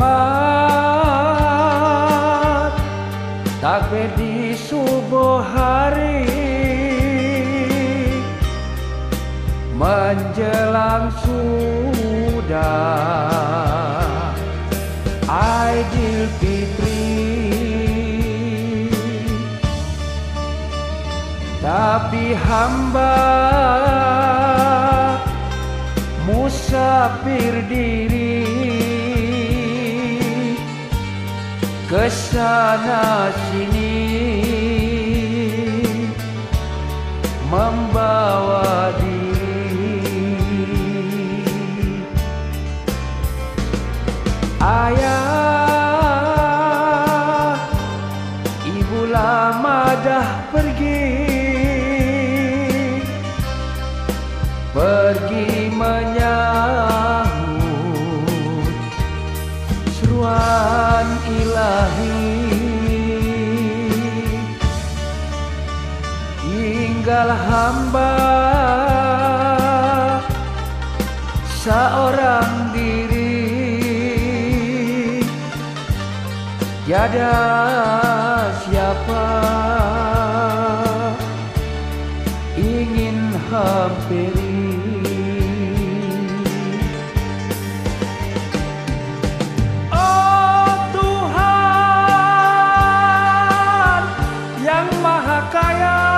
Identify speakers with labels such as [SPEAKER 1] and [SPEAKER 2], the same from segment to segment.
[SPEAKER 1] kiamat Takbir di subuh hari Menjelang sudah Aidil Fitri. Tapi hamba musafir diri. Ke sana sini membawa diri. Ayah ibu lama dah pergi tinggal hamba. Seorang diri. Tiada siapa ingin hampiri. Oh Tuhan yang maha kaya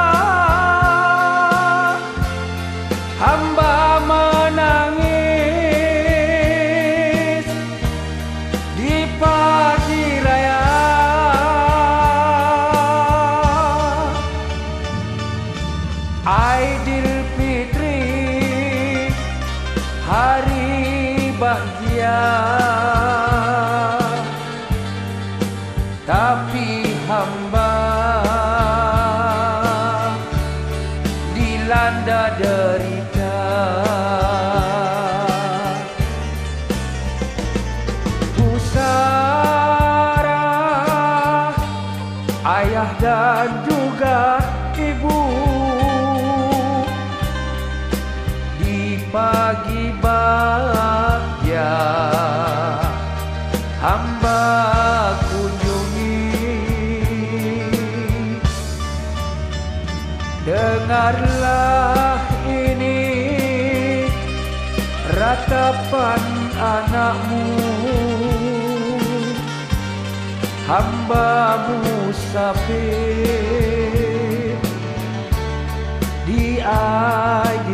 [SPEAKER 1] 家 dengarlah ini ratapan anakmu. Hamba musafir di air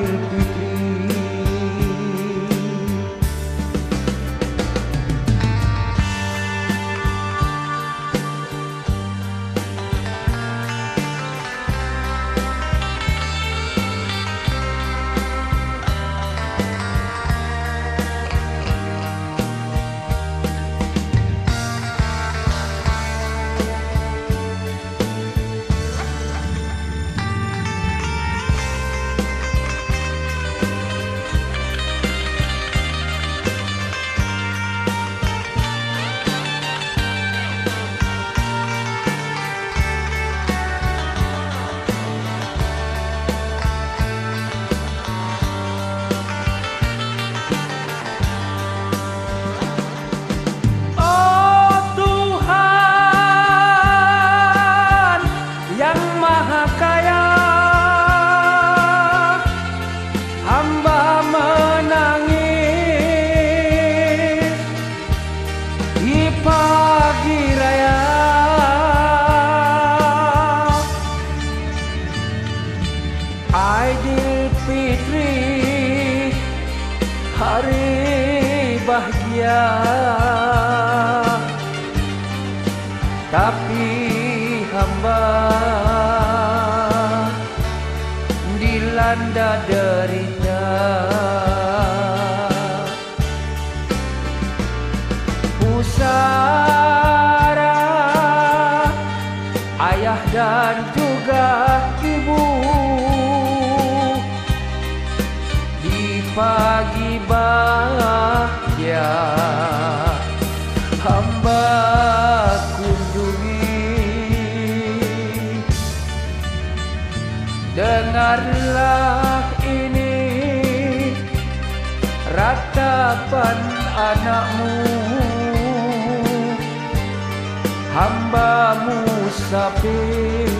[SPEAKER 1] dengarlah ini ratapan anakmu. Hambamu musafir